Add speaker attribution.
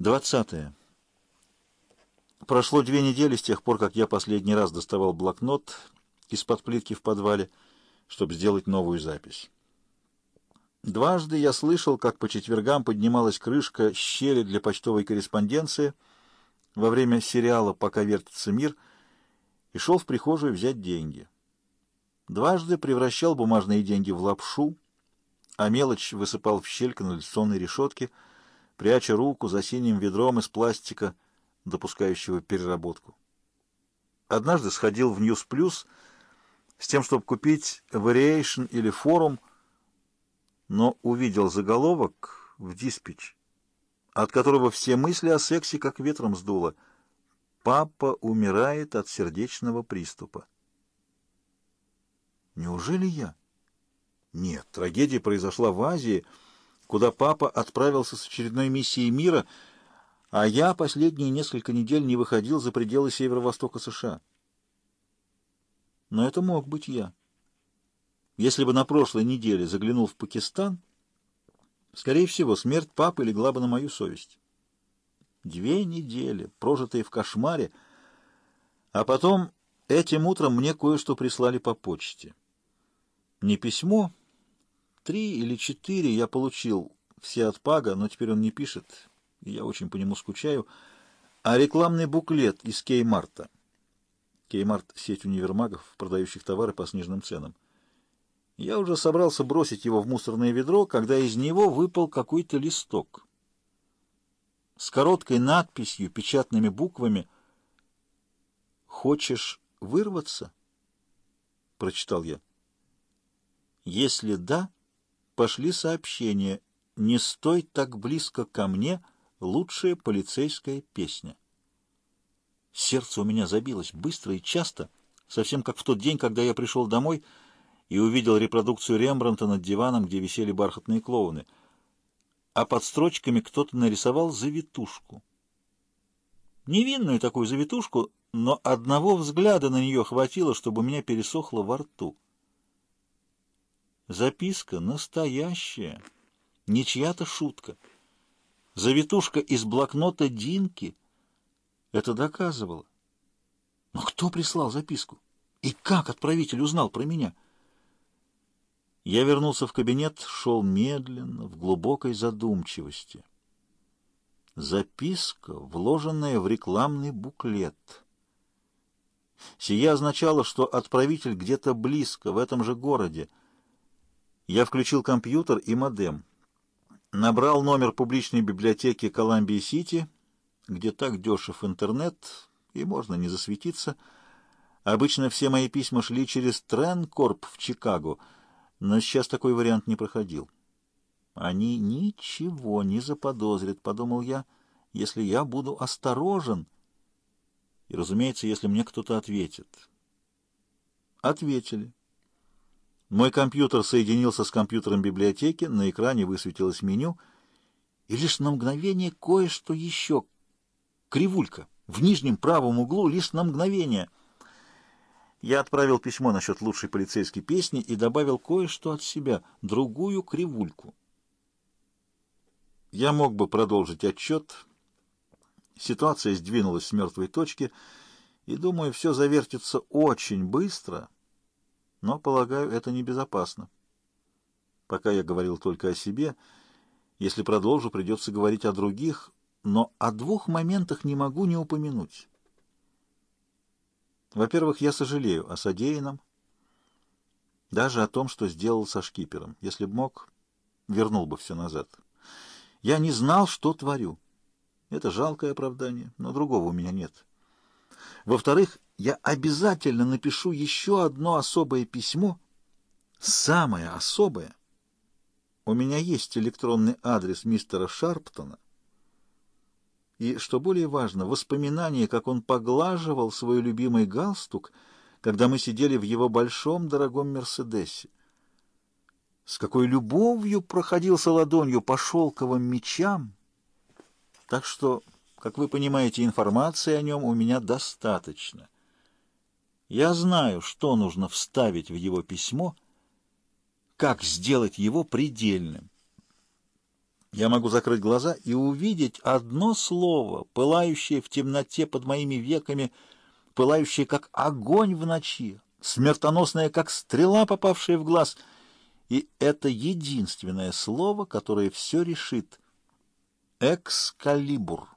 Speaker 1: Двадцатое. Прошло две недели с тех пор, как я последний раз доставал блокнот из-под плитки в подвале, чтобы сделать новую запись. Дважды я слышал, как по четвергам поднималась крышка щели для почтовой корреспонденции во время сериала «Пока вертится мир» и шел в прихожую взять деньги. Дважды превращал бумажные деньги в лапшу, а мелочь высыпал в щель канализационной решетки, пряча руку за синим ведром из пластика, допускающего переработку. Однажды сходил в News Plus с тем, чтобы купить Variation или форум, но увидел заголовок в диспетч, от которого все мысли о сексе как ветром сдуло. «Папа умирает от сердечного приступа». Неужели я? Нет, трагедия произошла в Азии, куда папа отправился с очередной миссией мира, а я последние несколько недель не выходил за пределы северо-востока США. Но это мог быть я. Если бы на прошлой неделе заглянул в Пакистан, скорее всего, смерть папы легла бы на мою совесть. Две недели, прожитые в кошмаре, а потом этим утром мне кое-что прислали по почте. Не письмо, три или четыре я получил все от Пага, но теперь он не пишет, и я очень по нему скучаю, а рекламный буклет из Кеймарта. Кеймарт — сеть универмагов, продающих товары по сниженным ценам. Я уже собрался бросить его в мусорное ведро, когда из него выпал какой-то листок. С короткой надписью, печатными буквами «Хочешь вырваться?» — прочитал я. «Если да, пошли сообщение. Не стой так близко ко мне, лучшая полицейская песня». Сердце у меня забилось быстро и часто, совсем как в тот день, когда я пришел домой — и увидел репродукцию Рембрандта над диваном, где висели бархатные клоуны. А под строчками кто-то нарисовал завитушку. Невинную такую завитушку, но одного взгляда на нее хватило, чтобы у меня пересохло во рту. Записка настоящая, не чья-то шутка. Завитушка из блокнота Динки это доказывала. Но кто прислал записку? И как отправитель узнал про меня? Я вернулся в кабинет, шел медленно, в глубокой задумчивости. Записка, вложенная в рекламный буклет. Сия означало, что отправитель где-то близко, в этом же городе. Я включил компьютер и модем. Набрал номер публичной библиотеки Колумбии-Сити, где так дешев интернет, и можно не засветиться. Обычно все мои письма шли через Тренкорп в Чикаго — но сейчас такой вариант не проходил. «Они ничего не заподозрят», — подумал я, — «если я буду осторожен». И, разумеется, если мне кто-то ответит. Ответили. Мой компьютер соединился с компьютером библиотеки, на экране высветилось меню, и лишь на мгновение кое-что еще. Кривулька в нижнем правом углу лишь на мгновение — я отправил письмо насчет лучшей полицейской песни и добавил кое-что от себя, другую кривульку. Я мог бы продолжить отчет. Ситуация сдвинулась с мертвой точки, и, думаю, все завертится очень быстро, но, полагаю, это небезопасно. Пока я говорил только о себе, если продолжу, придется говорить о других, но о двух моментах не могу не упомянуть. Во-первых, я сожалею о содеянном, даже о том, что сделал со шкипером. Если б мог, вернул бы все назад. Я не знал, что творю. Это жалкое оправдание, но другого у меня нет. Во-вторых, я обязательно напишу еще одно особое письмо, самое особое. У меня есть электронный адрес мистера Шарптона, и, что более важно, воспоминание, как он поглаживал свой любимый галстук, когда мы сидели в его большом дорогом «Мерседесе». С какой любовью проходился ладонью по шелковым мечам. Так что, как вы понимаете, информации о нем у меня достаточно. Я знаю, что нужно вставить в его письмо, как сделать его предельным. Я могу закрыть глаза и увидеть одно слово, пылающее в темноте под моими веками, пылающее, как огонь в ночи, смертоносное, как стрела, попавшая в глаз. И это единственное слово, которое все решит. Экскалибур.